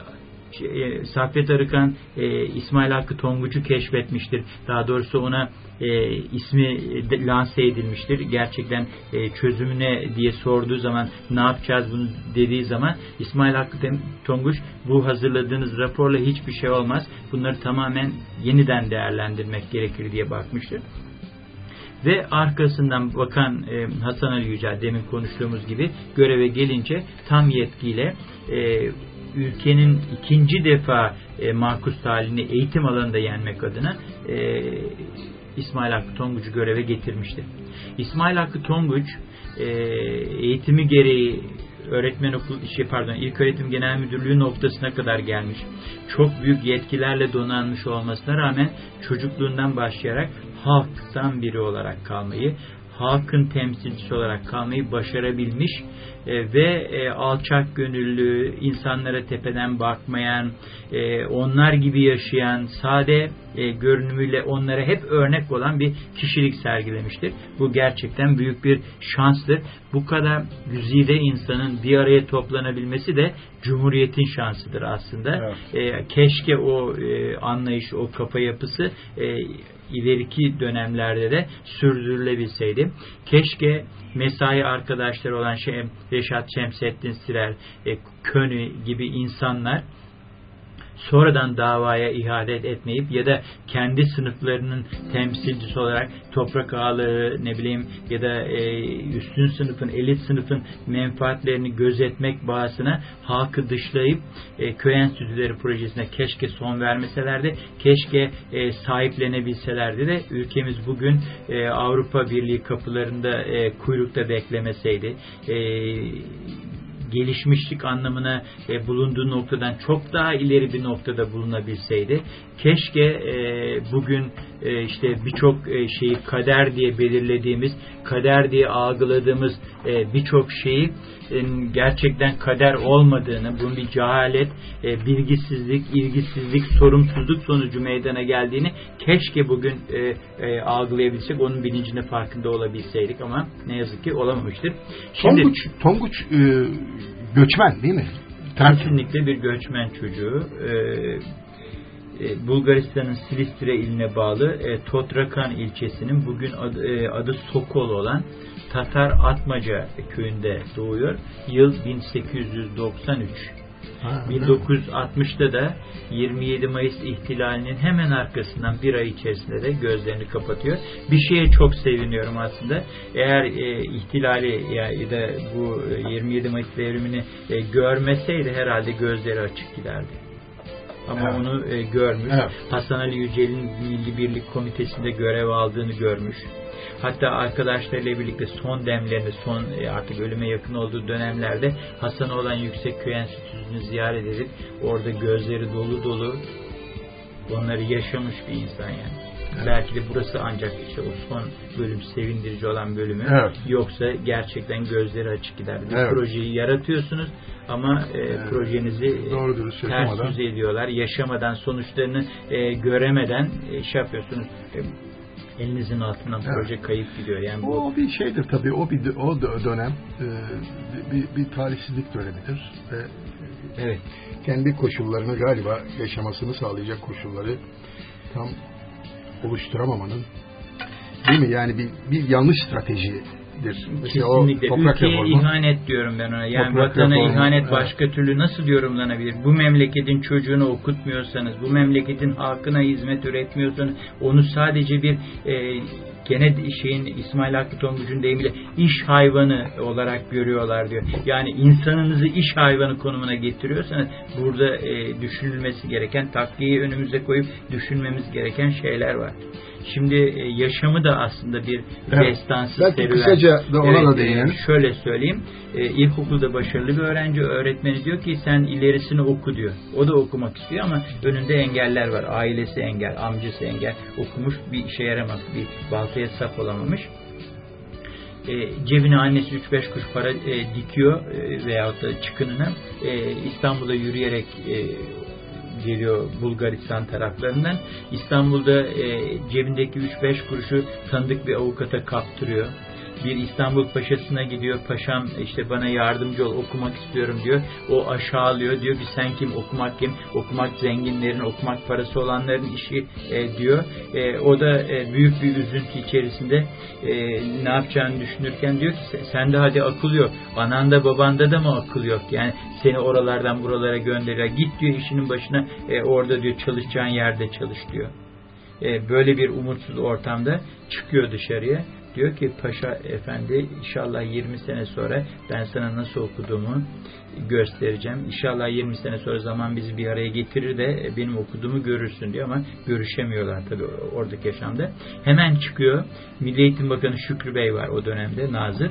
Speaker 3: e, Saffet Arıkan e, İsmail Hakkı Tonguç'u keşfetmiştir. Daha doğrusu ona e, ismi de, lanse edilmiştir. Gerçekten e, çözümü diye sorduğu zaman ne yapacağız bunu dediği zaman İsmail Hakkı Tonguç bu hazırladığınız raporla hiçbir şey olmaz. Bunları tamamen yeniden değerlendirmek gerekir diye bakmıştır. Ve arkasından bakan e, Hasan Ali Yücel demin konuştuğumuz gibi göreve gelince tam yetkiyle e, ülkenin ikinci defa e, makus talihini eğitim alanında yenmek adına e, İsmail Hakkı Tonguç'u göreve getirmişti. İsmail Hakkı Tonguç e, eğitimi gereği öğretmen okulu şey pardon ilk öğretim genel müdürlüğü noktasına kadar gelmiş. Çok büyük yetkilerle donanmış olmasına rağmen çocukluğundan başlayarak halktan biri olarak kalmayı, halkın temsilcisi olarak kalmayı başarabilmiş e, ve e, alçak gönüllü, insanlara tepeden bakmayan, e, onlar gibi yaşayan, sade e, görünümüyle onlara hep örnek olan bir kişilik sergilemiştir. Bu gerçekten büyük bir şanstır. Bu kadar güzide insanın bir araya toplanabilmesi de Cumhuriyet'in şansıdır aslında.
Speaker 2: Evet.
Speaker 3: E, keşke o e, anlayış, o kafa yapısı e, ileriki dönemlerde de sürdürülebilseydi. Keşke mesai arkadaşları olan şey, Reşat Şemsettin Sirer, e, Könü gibi insanlar sonradan davaya ihadet etmeyip ya da kendi sınıflarının temsilcisi olarak toprak ağalığı ne bileyim ya da e, üstün sınıfın, elit sınıfın menfaatlerini gözetmek bağısına halkı dışlayıp e, köy enstitüleri projesine keşke son vermeselerdi, keşke e, sahiplenebilselerdi de ülkemiz bugün e, Avrupa Birliği kapılarında e, kuyrukta beklemeseydi. E, gelişmişlik anlamına e, bulunduğu noktadan çok daha ileri bir noktada bulunabilseydi keşke e, bugün e, işte birçok e, şeyi kader diye belirlediğimiz kader diye algıladığımız e, birçok şeyi e, gerçekten kader olmadığını, bunun bir cehalet, e, bilgisizlik, ilgisizlik, sorumsuzluk sonucu meydana geldiğini keşke bugün e, e, algılayabilsek, onun bilincine farkında olabilseydik ama ne yazık ki olamamıştır.
Speaker 2: Şimdi, Tonguç, Tonguç e, göçmen değil mi?
Speaker 3: Kesinlikle bir göçmen çocuğu. E, e, Bulgaristan'ın Silistre iline bağlı e, Totrakan ilçesinin bugün adı, e, adı Sokol olan Tatar Atmaca köyünde doğuyor. Yıl 1893.
Speaker 2: Ha,
Speaker 3: 1960'da da 27 Mayıs ihtilalinin hemen arkasından bir ay içerisinde de gözlerini kapatıyor. Bir şeye çok seviniyorum aslında. Eğer e, ihtilali ya, da bu e, 27 Mayıs devrimini e, görmeseydi herhalde gözleri açık giderdi. Ama
Speaker 2: Evet.
Speaker 3: onu e, görmüş.
Speaker 2: Evet.
Speaker 3: Hasan Ali Yücel'in Milli Birlik Komitesi'nde görev aldığını görmüş. Hatta arkadaşlarıyla birlikte son demlerinde, son e, artık ölüme yakın olduğu dönemlerde Hasan'a olan Yüksek Köy Enstitüsü'nü ziyaret edip orada gözleri dolu dolu onları yaşamış bir insan yani. Belki de burası ancak işte o son bölüm sevindirici olan bölümü.
Speaker 2: Evet.
Speaker 3: Yoksa gerçekten gözleri açık gider. Bir
Speaker 2: Evet.
Speaker 3: projeyi yaratıyorsunuz ama e, projenizi e,
Speaker 2: Doğru
Speaker 3: ters yüz ediyorlar. Yaşamadan sonuçlarını e, göremeden e, şey yapıyorsunuz. E, elinizin altından
Speaker 2: Evet.
Speaker 3: proje kayıp gidiyor. Yani bu
Speaker 2: O bir şeydir tabii. O bir o dö- dönem e, bir, bir talihsizlik dönemidir ve
Speaker 3: evet.
Speaker 2: kendi koşullarını galiba yaşamasını sağlayacak koşulları tam oluşturamamanın değil mi? Yani bir, bir yanlış stratejidir. Mesela o toprak
Speaker 3: Ülkeye
Speaker 2: reformu.
Speaker 3: ihanet diyorum ben ona. Yani
Speaker 2: Toprak
Speaker 3: vatana
Speaker 2: reformu,
Speaker 3: ihanet
Speaker 2: evet.
Speaker 3: başka türlü nasıl yorumlanabilir? Bu memleketin çocuğunu okutmuyorsanız, bu memleketin halkına hizmet üretmiyorsanız, onu sadece bir e, gene şeyin İsmail Hakkı Tonguç'un deyimiyle iş hayvanı olarak görüyorlar diyor. Yani insanınızı iş hayvanı konumuna getiriyorsanız burada e, düşünülmesi gereken takviyeyi önümüze koyup düşünmemiz gereken şeyler var. Şimdi e, yaşamı da aslında bir
Speaker 2: Evet.
Speaker 3: destansı
Speaker 2: Belki
Speaker 3: serüven.
Speaker 2: kısaca da ona da
Speaker 3: e,
Speaker 2: değinelim.
Speaker 3: şöyle söyleyeyim. E, ilkokulda başarılı bir öğrenci öğretmeni diyor ki sen ilerisini oku diyor. O da okumak istiyor ama önünde engeller var. Ailesi engel, amcası engel. Okumuş bir işe yaramaz. Bir baltaya sap olamamış. E, cebine annesi 3-5 kuruş para e, dikiyor e, veyahut da çıkınına e, İstanbul'a yürüyerek e, geliyor Bulgaristan taraflarından. İstanbul'da e, cebindeki 3-5 kuruşu tanıdık bir avukata kaptırıyor. Bir İstanbul paşasına gidiyor. Paşam işte bana yardımcı ol okumak istiyorum diyor. O aşağılıyor. Diyor ki sen kim okumak kim? Okumak zenginlerin okumak parası olanların işi e, diyor. E, o da e, büyük bir üzüntü içerisinde e, ne yapacağını düşünürken diyor ki "Sen- sende hadi akıl yok. Ananda babanda da mı akıl yok? Yani seni oralardan buralara gönderiyor. Git diyor işinin başına e, orada diyor çalışacağın yerde çalış diyor. E, böyle bir umutsuz ortamda çıkıyor dışarıya. Diyor ki Paşa Efendi inşallah 20 sene sonra ben sana nasıl okuduğumu göstereceğim. İnşallah 20 sene sonra zaman bizi bir araya getirir de benim okuduğumu görürsün diyor ama görüşemiyorlar tabii oradaki yaşamda. Hemen çıkıyor. Milli Eğitim Bakanı Şükrü Bey var o dönemde Nazır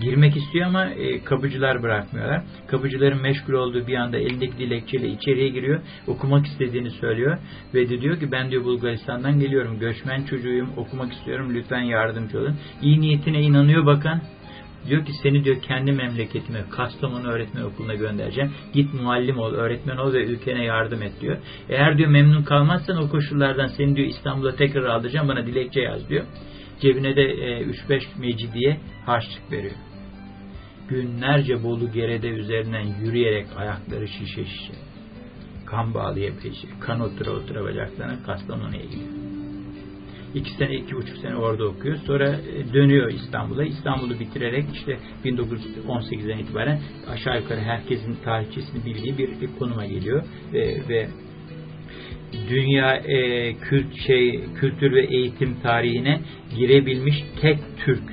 Speaker 3: girmek istiyor ama e, kapıcılar bırakmıyorlar. Kapıcıların meşgul olduğu bir anda elindeki dilekçeyle içeriye giriyor. Okumak istediğini söylüyor. Ve de diyor ki ben diyor Bulgaristan'dan geliyorum. Göçmen çocuğuyum. Okumak istiyorum. Lütfen yardımcı olun. İyi niyetine inanıyor bakan. Diyor ki seni diyor kendi memleketime Kastamonu Öğretmen Okulu'na göndereceğim. Git muallim ol, öğretmen ol ve ülkene yardım et diyor. Eğer diyor memnun kalmazsan o koşullardan seni diyor İstanbul'a tekrar alacağım bana dilekçe yaz diyor. Cebine de e, 3-5 mecidiye harçlık veriyor günlerce Bolu Gerede üzerinden yürüyerek ayakları şişe şişe kan bağlıya peşi, kan otura otura bacaklarına Kastamonu'ya gidiyor. İki sene, iki buçuk sene orada okuyor. Sonra e, dönüyor İstanbul'a. İstanbul'u bitirerek işte 1918'den itibaren aşağı yukarı herkesin tarihçesini bildiği bir, bir konuma geliyor. E, ve dünya e, kült şey kültür ve eğitim tarihine girebilmiş tek Türk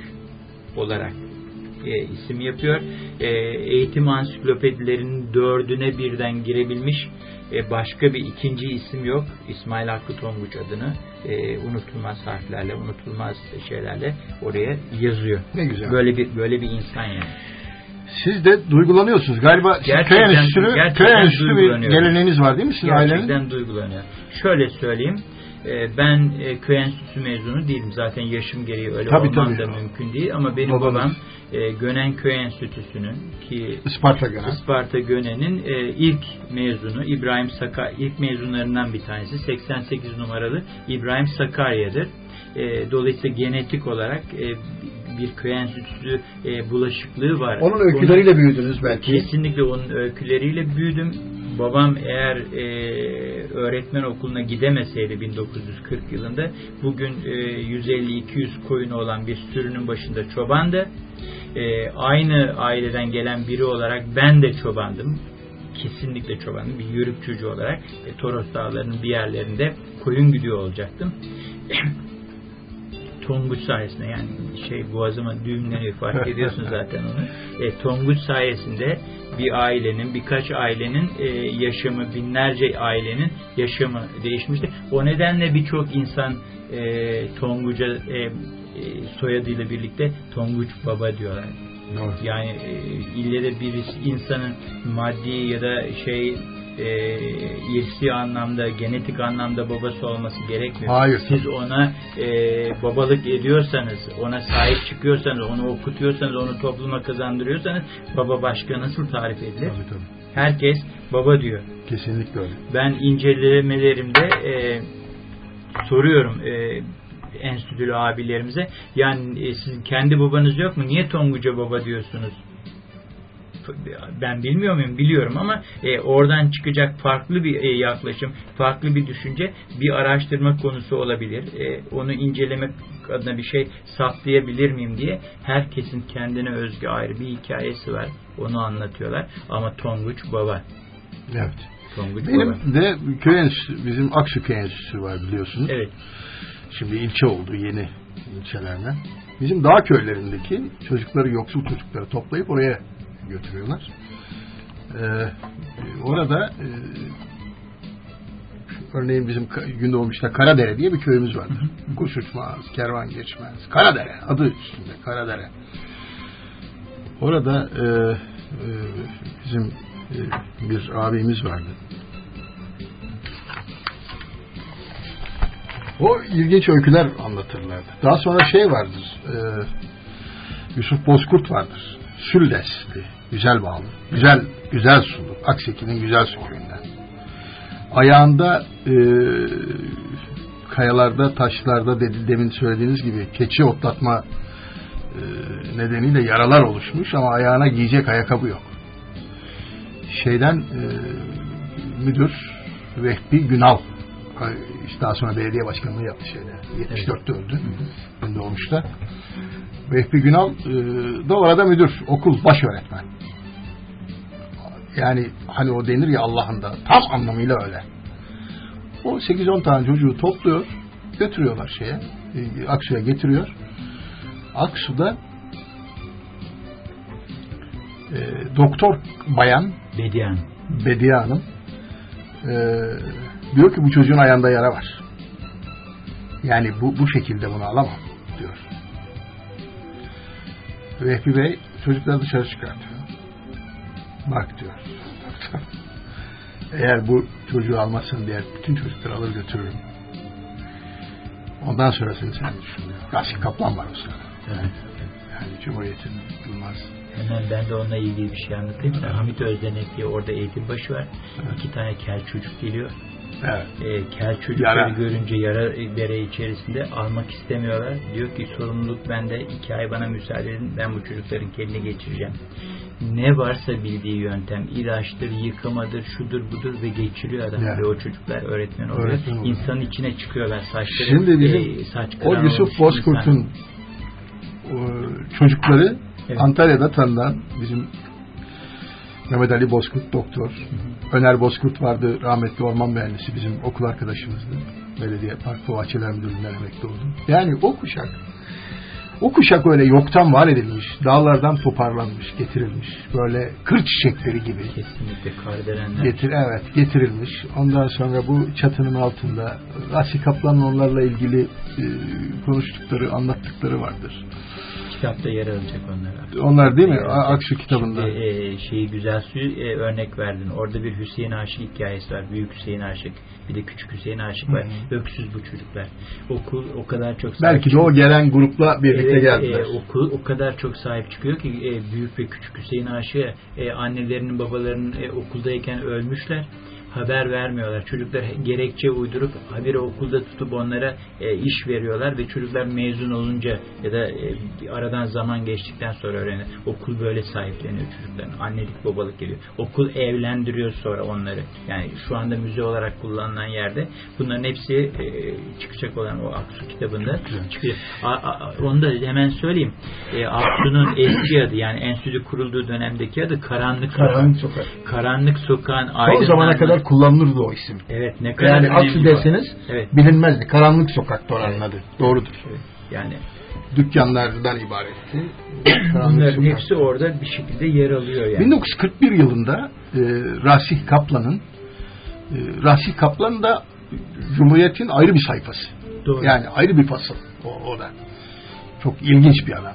Speaker 3: olarak e, isim yapıyor. E, eğitim ansiklopedilerinin dördüne birden girebilmiş e, başka bir ikinci isim yok. İsmail Hakkı Tonguç adını e, unutulmaz harflerle, unutulmaz şeylerle oraya yazıyor.
Speaker 2: Ne güzel.
Speaker 3: Böyle bir böyle bir insan yani.
Speaker 2: Siz de duygulanıyorsunuz. Galiba
Speaker 3: Gerçekten-
Speaker 2: köy
Speaker 3: gerçekten
Speaker 2: köy enstitüsü bir geleneğiniz var değil mi sizin
Speaker 3: Gerçekten
Speaker 2: ailenin?
Speaker 3: duygulanıyor. Şöyle söyleyeyim. E, Ben e, köy enstitüsü mezunu değilim. Zaten yaşım gereği öyle
Speaker 2: Tabii,
Speaker 3: olmam
Speaker 2: tabii.
Speaker 3: da mümkün değil. Ama benim
Speaker 2: Babanız.
Speaker 3: babam e, Gönen Köy Enstitüsü'nün ki
Speaker 2: Isparta Genel.
Speaker 3: Isparta Gönen'in e, ilk mezunu İbrahim Sakar ilk mezunlarından bir tanesi 88 numaralı İbrahim Sakarya'dır. E, dolayısıyla genetik olarak e, bir köy enstitüsü e, bulaşıklığı var.
Speaker 2: Onun öyküleriyle büyüdünüz belki.
Speaker 3: Kesinlikle onun öyküleriyle büyüdüm. Babam eğer e, öğretmen okuluna gidemeseydi 1940 yılında bugün e, 150-200 koyunu olan bir sürünün başında çobandı. E, aynı aileden gelen biri olarak ben de çobandım. Kesinlikle çobandım. Bir yörük çocuğu olarak e, Toros Dağları'nın bir yerlerinde koyun gidiyor olacaktım. <clears throat> Tonguç sayesinde yani şey boğazıma düğümleniyor fark <laughs> ediyorsun zaten onu. E, Tonguç sayesinde bir ailenin birkaç ailenin e, yaşamı binlerce ailenin yaşamı değişmişti. O nedenle birçok insan e, Tonguç'a e, e, soyadıyla birlikte Tonguç Baba diyorlar.
Speaker 2: Doğru.
Speaker 3: Yani e, ille de birisi insanın maddi ya da şey e, irsi anlamda, genetik anlamda babası olması gerekmiyor.
Speaker 2: Hayır.
Speaker 3: Siz ona e, babalık ediyorsanız, ona sahip çıkıyorsanız, onu okutuyorsanız, onu topluma kazandırıyorsanız baba başka nasıl tarif edilir?
Speaker 2: Tabii tabii.
Speaker 3: Herkes baba diyor.
Speaker 2: Kesinlikle öyle.
Speaker 3: Ben incelemelerimde e, soruyorum e, enstitülü abilerimize yani e, sizin kendi babanız yok mu? Niye Tonguca baba diyorsunuz? Ben bilmiyor muyum? Biliyorum ama e, oradan çıkacak farklı bir e, yaklaşım, farklı bir düşünce bir araştırma konusu olabilir. E, onu incelemek adına bir şey saptayabilir miyim diye herkesin kendine özgü ayrı bir hikayesi var. Onu anlatıyorlar. Ama Tonguç baba.
Speaker 2: Evet.
Speaker 3: Tonguç baba.
Speaker 2: Benim de köy enstitüsü, bizim Aksu Köy Enstitüsü var biliyorsunuz.
Speaker 3: Evet.
Speaker 2: Şimdi ilçe oldu yeni ilçelerden. Bizim dağ köylerindeki çocukları, yoksul çocukları toplayıp oraya götürüyorlar. Ee, orada e, örneğin bizim Gündoğmuş'ta Karadere diye bir köyümüz vardır. Kuş uçmaz, kervan geçmez. Karadere adı üstünde Karadere. Orada e, e, bizim e, bir abimiz vardı. O ilginç öyküler anlatırlardı. Daha sonra şey vardır. E, Yusuf Bozkurt vardır. Süldesli. Güzel bağlı. Güzel güzel sulu. Akseki'nin güzel su köyünden. Ayağında e, kayalarda, taşlarda dedi, demin söylediğiniz gibi keçi otlatma e, nedeniyle yaralar oluşmuş ama ayağına giyecek ayakkabı yok. Şeyden e, müdür Vehbi Günal işte daha sonra belediye başkanlığı yaptı şeyde. 74'te öldü. Ben doğmuşta. Vehbi Günal e, da orada müdür. Okul baş öğretmen. Yani hani o denir ya Allah'ın da tam anlamıyla öyle. O 8-10 tane çocuğu topluyor. Götürüyorlar şeye. e, Aksu'ya getiriyor. Aksu'da e, doktor bayan
Speaker 3: Bediyan.
Speaker 2: Bediye Hanım e, diyor ki bu çocuğun ayağında yara var. Yani bu, bu şekilde bunu alamam diyor. Vehbi Bey çocukları dışarı çıkartıyor. Bak diyor. Eğer bu çocuğu almazsan diğer bütün çocukları alır götürürüm. Ondan sonrasını sen düşün diyor. Rasik Kaplan var o sırada.
Speaker 3: Evet.
Speaker 2: Yani Cumhuriyet'in Yılmaz.
Speaker 3: Hemen ben de onunla ilgili bir şey anlatayım. Hamit Özdenek diye orada eğitim başı var. İki tane kel çocuk geliyor.
Speaker 2: Evet.
Speaker 3: E, kel çocukları
Speaker 2: Yara.
Speaker 3: görünce yara dere içerisinde almak istemiyorlar. Diyor ki sorumluluk bende. iki ay bana müsaade edin. Ben bu çocukların kelini geçireceğim. Ne varsa bildiği yöntem ilaçtır, yıkamadır, şudur budur ve geçiriyor adam.
Speaker 2: Yani.
Speaker 3: Ve o çocuklar öğretmen oluyor.
Speaker 2: Öğretmen oluyor.
Speaker 3: İnsanın içine çıkıyorlar. Saçları,
Speaker 2: Şimdi bizim
Speaker 3: e, saç
Speaker 2: o Yusuf Bozkurt'un e, çocukları
Speaker 3: Evet.
Speaker 2: Antalya'da tanınan bizim Mehmet Ali Bozkurt doktor. Öner Bozkurt vardı rahmetli orman mühendisi bizim okul arkadaşımızdı. Belediye Park ve Bahçeler Müdürlüğü'nden emekli oldu. Yani o kuşak o kuşak öyle yoktan var edilmiş, dağlardan toparlanmış, getirilmiş. Böyle kır çiçekleri gibi.
Speaker 3: Kesinlikle kardelenler.
Speaker 2: Getir, evet getirilmiş. Ondan sonra bu çatının altında Rasi Kaplan'ın onlarla ilgili e, konuştukları, anlattıkları vardır.
Speaker 3: Kitapta yer alacak onlar.
Speaker 2: Onlar değil mi?
Speaker 3: Evet.
Speaker 2: A- Aksu kitabında.
Speaker 3: Şimdi, e, şeyi güzel suyu e, örnek verdin. Orada bir Hüseyin Aşık hikayesi var. Büyük Hüseyin Aşık. Bir de küçük Hüseyin Aşık var. Öksüz bu çocuklar. Okul o kadar çok sahip
Speaker 2: Belki de o gelen grupla birlikte
Speaker 3: Evet,
Speaker 2: geldiler.
Speaker 3: e, okul o kadar çok sahip çıkıyor ki e, büyük ve küçük Hüseyin Aşık'a e, annelerinin babalarının e, okuldayken ölmüşler. Haber vermiyorlar. Çocuklar gerekçe uydurup haberi okulda tutup onlara e, iş veriyorlar ve çocuklar mezun olunca ya da e, aradan zaman geçtikten sonra öğrenir. Okul böyle sahipleniyor çocukların. Annelik babalık geliyor. Okul evlendiriyor sonra onları. Yani şu anda müze olarak kullanılan yerde bunların hepsi e, çıkacak olan o Aksu kitabında çıkıyor. A, a, onu da hemen söyleyeyim. E, Aksu'nun eski adı yani enstitü kurulduğu dönemdeki adı Karanlık.
Speaker 2: Karanlık Sokak.
Speaker 3: Karanlık Sokağın
Speaker 2: Son zamana kadar
Speaker 3: aydınlanması-
Speaker 2: kullanılırdı o isim.
Speaker 3: Evet ne kadar
Speaker 2: Yani
Speaker 3: bu.
Speaker 2: deseniz
Speaker 3: Evet.
Speaker 2: bilinmezdi. Karanlık sokakta oranın
Speaker 3: Evet.
Speaker 2: adı. Doğrudur.
Speaker 3: Evet. Yani
Speaker 2: Dükkanlardan ibaretti.
Speaker 3: Bunların
Speaker 2: sokak.
Speaker 3: hepsi orada bir şekilde yer alıyor yani.
Speaker 2: 1941 yılında e, Rasih Kaplan'ın e, Rasih Kaplan da Cumhuriyet'in ayrı bir sayfası.
Speaker 3: Doğru.
Speaker 2: Yani ayrı bir fasıl o, o da. Çok ilginç bir adam.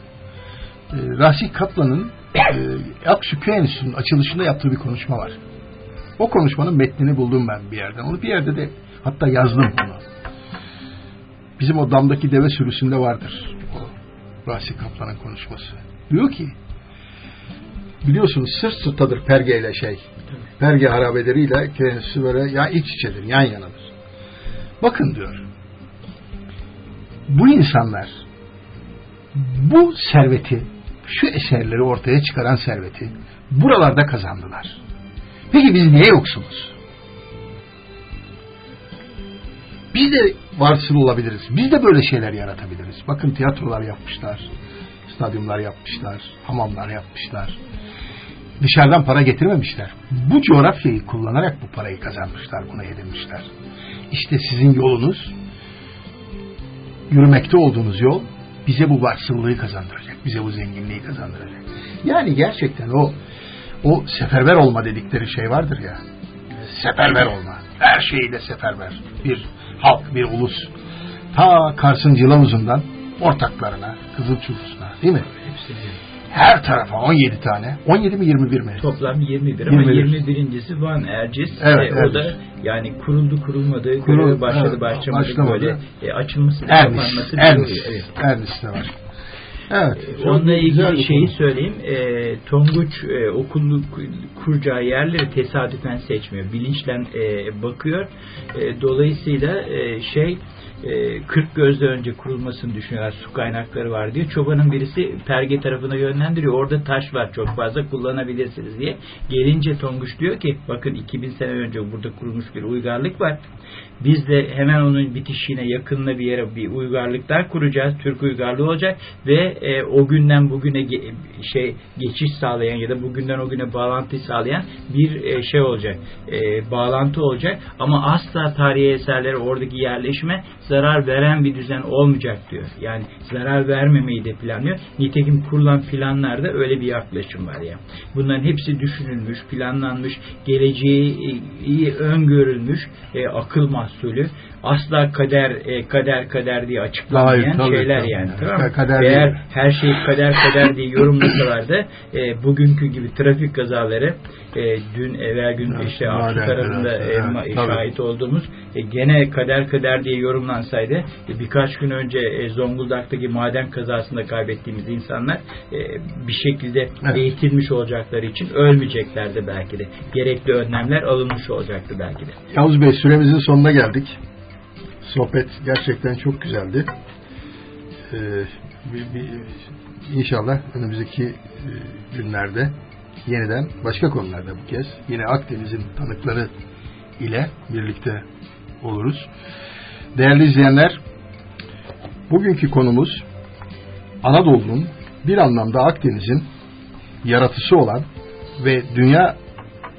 Speaker 2: E, Rasih Kaplan'ın e, Aksu Köy Enstitüsü'nün açılışında yaptığı bir konuşma var. O konuşmanın metnini buldum ben bir yerden. Onu bir yerde de hatta yazdım onu. Bizim o damdaki deve sürüsünde vardır. O Rasih Kaplan'ın konuşması. Diyor ki biliyorsunuz sırt sırtadır Perge ile şey. Perge harabeleriyle enstitüsü böyle ya iç içedir, yan yanadır. Bakın diyor. Bu insanlar bu serveti, şu eserleri ortaya çıkaran serveti buralarda kazandılar. Peki biz niye yoksuluz? Biz de varsıl olabiliriz. Biz de böyle şeyler yaratabiliriz. Bakın tiyatrolar yapmışlar, stadyumlar yapmışlar, hamamlar yapmışlar. Dışarıdan para getirmemişler. Bu coğrafyayı kullanarak bu parayı kazanmışlar, bunu edinmişler. İşte sizin yolunuz, yürümekte olduğunuz yol bize bu varsıllığı kazandıracak, bize bu zenginliği kazandıracak. Yani gerçekten o o seferber olma dedikleri şey vardır ya. Seferber olma. Her şeyiyle seferber. Bir halk, bir ulus. Ta Kars'ın Cılavuz'undan ortaklarına, Kızılçullus'una değil mi? Her tarafa 17 tane. 17 mi 21 mi?
Speaker 3: Toplam 21 ama
Speaker 2: 21.
Speaker 3: 21.si Van Erciyes.
Speaker 2: Evet,
Speaker 3: E, o da yani kuruldu kurulmadı,
Speaker 2: Kurul-
Speaker 3: başladı
Speaker 2: evet,
Speaker 3: başlamadı,
Speaker 2: başlamadı.
Speaker 3: böyle e, açılması
Speaker 2: Ernis.
Speaker 3: kapanması
Speaker 2: Ernis.
Speaker 3: Evet.
Speaker 2: Ernis de var. Evet. çok
Speaker 3: Onunla ilgili şeyi
Speaker 2: konu.
Speaker 3: söyleyeyim. E, Tonguç e, okullu kuracağı yerleri tesadüfen seçmiyor. Bilinçle e, bakıyor. E, dolayısıyla e, şey e, 40 gözle önce kurulmasını düşünüyorlar. Su kaynakları var diye. Çobanın birisi Perge tarafına yönlendiriyor. Orada taş var çok fazla kullanabilirsiniz diye. Gelince Tonguç diyor ki bakın 2000 sene önce burada kurulmuş bir uygarlık var. Biz de hemen onun bitişine yakınına bir yere bir uygarlıklar kuracağız. Türk uygarlığı olacak ve e, o günden bugüne ge- şey geçiş sağlayan ya da bugünden o güne bağlantı sağlayan bir e, şey olacak. E, bağlantı olacak ama asla tarihi eserlere oradaki yerleşme zarar veren bir düzen olmayacak diyor. Yani zarar vermemeyi de planlıyor. Nitekim kurulan planlarda öyle bir yaklaşım var ya. Bunların hepsi düşünülmüş, planlanmış, geleceği e, iyi öngörülmüş, e, akıl söylüyor. Asla kader e, kader kader diye açıklanmayan
Speaker 2: Hayır,
Speaker 3: şeyler
Speaker 2: tabii.
Speaker 3: yani. Tamam mı?
Speaker 2: kader
Speaker 3: Eğer
Speaker 2: değil.
Speaker 3: her şeyi kader kader diye yorumlasalar da e, bugünkü gibi trafik kazaları e, dün evvel gün
Speaker 2: Evet,
Speaker 3: işte
Speaker 2: maden
Speaker 3: tarafında e,
Speaker 2: evet,
Speaker 3: ma-
Speaker 2: tabii.
Speaker 3: şahit olduğumuz e, gene kader kader diye yorumlansaydı e, birkaç gün önce e, Zonguldak'taki maden kazasında kaybettiğimiz insanlar e, bir şekilde
Speaker 2: Evet.
Speaker 3: eğitilmiş olacakları için ölmeyeceklerdi belki de. Gerekli önlemler alınmış olacaktı belki de.
Speaker 2: Yavuz Bey süremizin sonuna geldik. Sohbet gerçekten çok güzeldi. Ee, bir, bir, inşallah önümüzdeki e, günlerde yeniden başka konularda bu kez yine Akdeniz'in tanıkları ile birlikte oluruz. Değerli izleyenler, bugünkü konumuz Anadolu'nun bir anlamda Akdeniz'in yaratıcısı olan ve dünya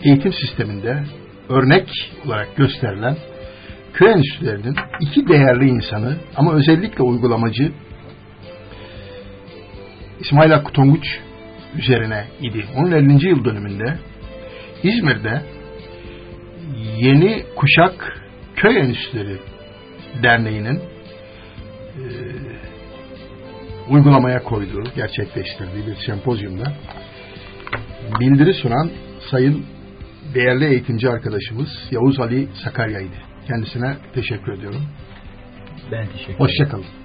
Speaker 2: eğitim sisteminde örnek olarak gösterilen köy enstitülerinin iki değerli insanı ama özellikle uygulamacı İsmail Hakkı Tonguç üzerine idi. Onun 50. yıl dönümünde İzmir'de Yeni Kuşak Köy Enstitüleri Derneği'nin e, uygulamaya koyduğu, gerçekleştirdiği bir sempozyumda bildiri sunan sayın değerli eğitimci arkadaşımız Yavuz Ali Sakarya'ydı. Kendisine teşekkür ediyorum.
Speaker 3: Ben teşekkür ederim.
Speaker 2: Hoşçakalın.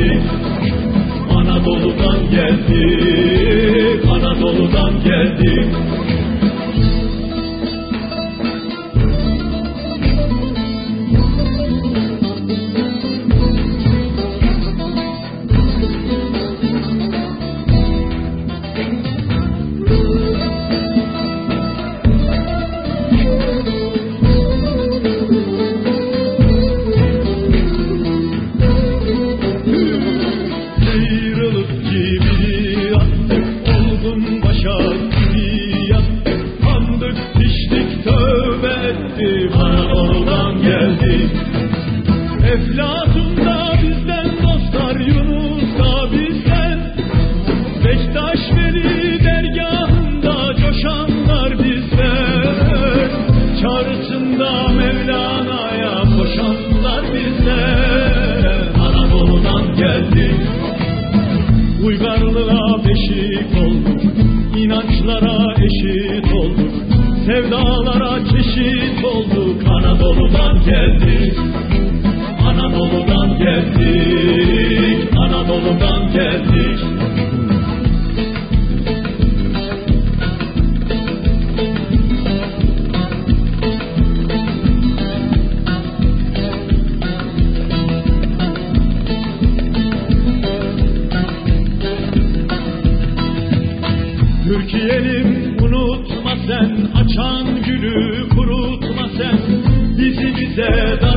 Speaker 9: Jesus. Bize